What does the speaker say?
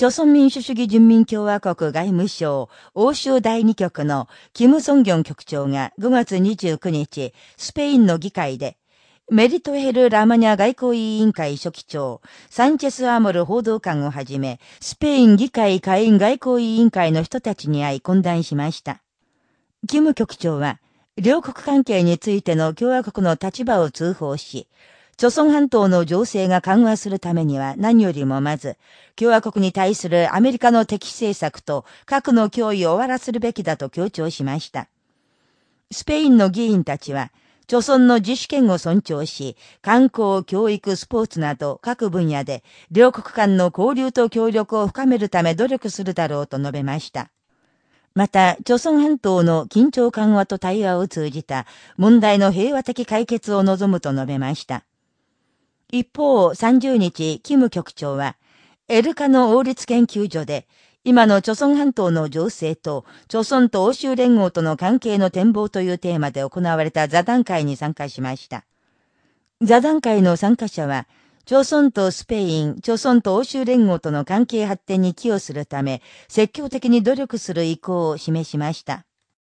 朝鮮民主主義人民共和国外務省欧州第二局のキム・ソンギョン局長が5月29日、スペインの議会で、メリトヘル・ラマニャ外交委員会書記長、サンチェス・アーモル報道官をはじめ、スペイン議会下院外交委員会の人たちに会い懇談しました。キム局長は、両国関係についての共和国の立場を通報し、朝鮮半島の情勢が緩和するためには何よりもまず、共和国に対するアメリカの敵政策と核の脅威を終わらせるべきだと強調しました。スペインの議員たちは、朝鮮の自主権を尊重し、観光、教育、スポーツなど各分野で両国間の交流と協力を深めるため努力するだろうと述べました。また、朝鮮半島の緊張緩和と対話を通じた問題の平和的解決を望むと述べました。一方、30日、キム局長は、エルカの王立研究所で、今の朝鮮半島の情勢と、朝鮮と欧州連合との関係の展望というテーマで行われた座談会に参加しました。座談会の参加者は、朝鮮とスペイン、朝鮮と欧州連合との関係発展に寄与するため、積極的に努力する意向を示しました。